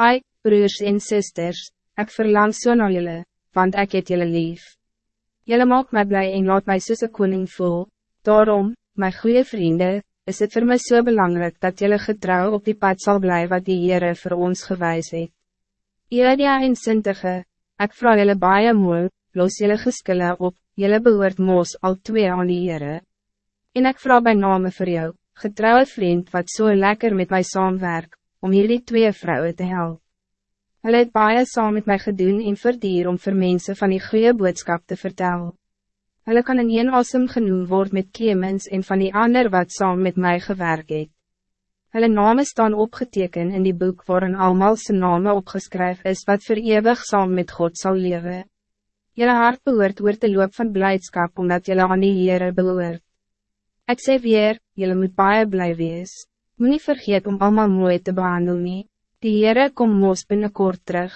Ai, broers en zusters, ik verlang zo naar jullie, want ik het jullie lief. Jullie maak mij blij en laat mij een koning voel. Daarom, mijn goede vrienden, is het voor mij zo so belangrijk dat jullie getrouw op die pad zal blijven wat die Heere voor ons gewijs het. Iradia en Sintige, ik vraag jullie baie mooi, los jullie geskille op, jullie behoort moos al twee aan die Heere. En ik vraag bij name voor jou, getrouwe vriend wat zo so lekker met mij saamwerk, om jullie twee vrouwen te helpen. Hulle het baie saam met my gedoen en verdier om vir mense van die goede boodskap te vertellen. Hulle kan in een asem genoem word met Clemens en van die ander wat saam met mij gewerk het. Hulle name staan opgeteken in die boek waarin almal sy name opgeskryf is wat voor eeuwig saam met God zal leven. Jelle hart behoort oor te loop van blijdschap omdat jelle aan die Heere behoort. Ik sê weer, jelle moet baie blij wees. Moet niet vergeet om allemaal mooi te behandelen. Die Heere kom moos binnenkort terug.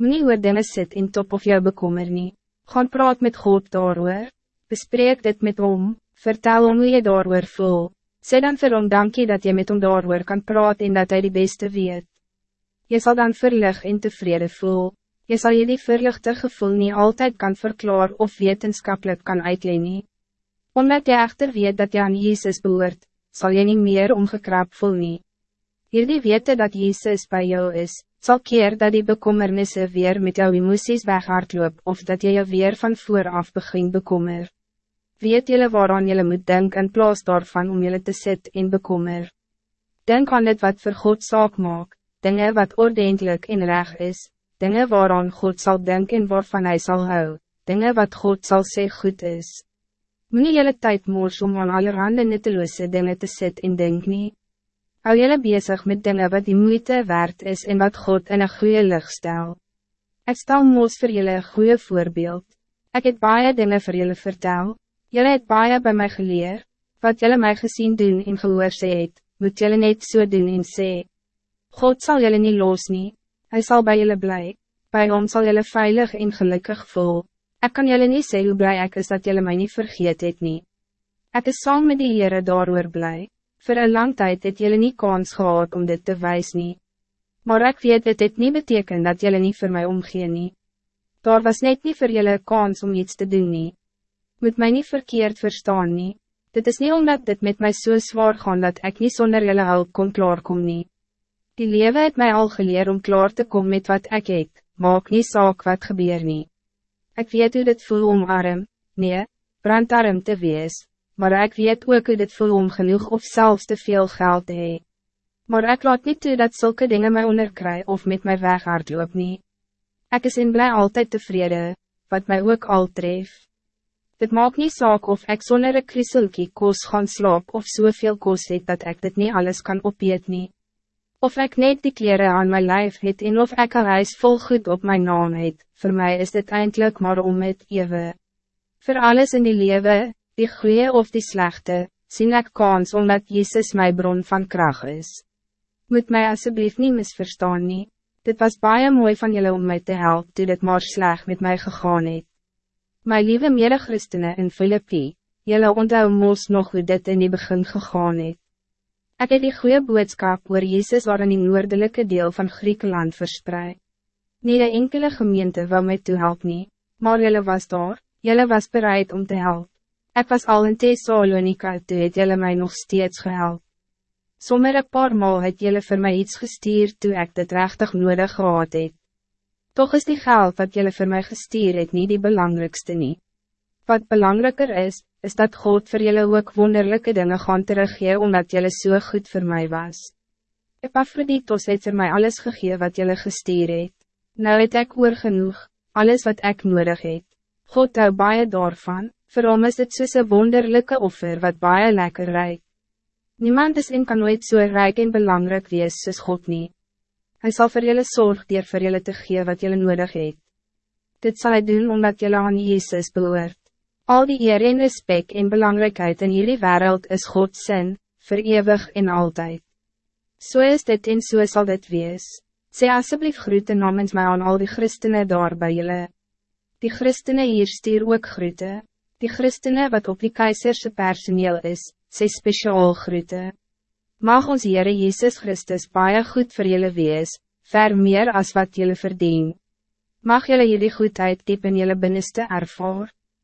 Moe oor dinge sit en top of jou bekommer nie. Gaan praat met God daarover. Bespreek dit met hom. Vertel hom hoe je daarover voel. Sê dan vir hom dankie dat je met hom daarover kan praat en dat hij die beste weet. Je zal dan verlig en tevreden voel. Je zal je die verlichte gevoel niet altijd kan verklaar of wetenschappelijk kan uitleen nie. Omdat je echter weet dat je aan Jezus behoort, zal je niet meer omgekrap voel nie. Hierdie wete dat Jezus bij jou is, zal keer dat die bekommernisse weer met jou emoties weghardloop of dat jy jou weer van vooraf begin bekommer. Weet jylle waaraan jylle moet denken in plaas daarvan om jylle te sit en bekommer. Denk aan het wat voor God zaak maak, dingen wat ordentelijk en reg is, dingen waaraan God zal denken en waarvan hij zal hou, dingen wat God zal zeggen goed is. Moet jylle tijd moors om aan allerhande nutteloze dingen te sit en denk niet. Hou jullie bezig met dingen wat die moeite waard is en wat God in een goede licht stel. Ik stel moos voor jullie een goede voorbeeld. Ik heb baie dingen voor jullie vertel. Jullie het baie bij mij geleerd. Wat jullie mij gezien doen en gehoor sê het, moet jullie niet zo so doen en sê. God zal jullie niet los nie. Hij zal bij jullie blij. Bij hom zal jullie veilig en gelukkig voel. Ik kan jullie niet zeggen hoe blij ik is dat jullie mij niet vergeet het nie. Ik is saam met die Heere daarover blij. Voor een lang tijd het jullie niet kans gehad om dit te wijzen. nie. Maar ik weet dat dit niet betekent dat jullie niet voor mij omgeen nie. Daar was net niet voor jullie kans om iets te doen nie. Moet mij niet verkeerd verstaan nie. Dit is niet omdat dit met mij zo so zwaar gaan dat ik niet zonder jullie hulp kon klaarkom nie. Die lewe het mij al geleerd om klaar te komen met wat ik het, maak niet saak wat gebeur nie. Ik weet hoe dit voel om arm, nee, brandarm te wees, maar ik weet ook hoe dit voel om genoeg of zelfs te veel geld te hee. Maar ik laat niet toe dat zulke dingen mij onderkry of met mij weghard loop nie. Ek is in blij altijd tevreden, wat mij ook al tref. Dit maakt niet saak of ik zonder een kriselkie koos gaan slaap of soveel koos het dat ik dit niet alles kan opeet nie. Of ik net die kleren aan mijn lijf het en of ik al huis vol goed op mijn naam het, voor mij is dit eindelijk maar om het eeuwen. Voor alles in die leven, die goede of die slechte, sien ek kans omdat Jezus mijn bron van kracht is. Moet mij alsjeblieft niet misverstaan nie, dit was baie mooi van jullie om mij te helpen toe dit maar sleg met mij gegaan het. My lieve mede-christene in Filippi, jullie onthou moos nog hoe dit in die begin gegaan het. Ek het die goede boodskap oor Jezus waar in die noordelijke deel van Griekenland verspreid. Niet de enkele gemeente wil mij toe help nie, maar jullie was daar, jullie was bereid om te helpen. Ik was al in Thessalonica, toe het jylle my nog steeds gehelp. Sommer een paar maal het jylle vir my iets gestuur toe ik dit rechtig nodig gehad het. Toch is die geld wat jylle vir my gestuur het nie die belangrijkste nie. Wat belangrijker is, is dat God voor jylle ook wonderlijke dingen gaan teruggee omdat jylle so goed voor mij was. Epaphroditos het vir my alles gegee wat jylle gestuur het. Nou het ek oor genoeg, alles wat ik nodig het. God hou baie daarvan, Voor hom is dit soos een wonderlijke offer wat baie lekker rijk. Niemand is en kan nooit zo so rijk en belangrijk wees soos God nie. Hij zal voor jullie zorg dier voor jullie te gee wat jullie nodig het. Dit zal hij doen omdat jullie aan Jezus behoort. Al die eer en respect en belangrijkheid in jullie wereld is Gods zin, voor eeuwig en altijd. Zo so is dit en zo so zal dit wees. Sê asseblief groete namens mij aan al die christenen daar bij jullie. Die christenen hier stuur ook groete. Die christenen wat op die keizerse personeel is, sê speciaal groete. Mag ons Heere Jezus Christus baie goed voor jullie wees, ver meer als wat jullie verdien. Mag jullie jullie goedheid diep in jullie binnenste ervaar?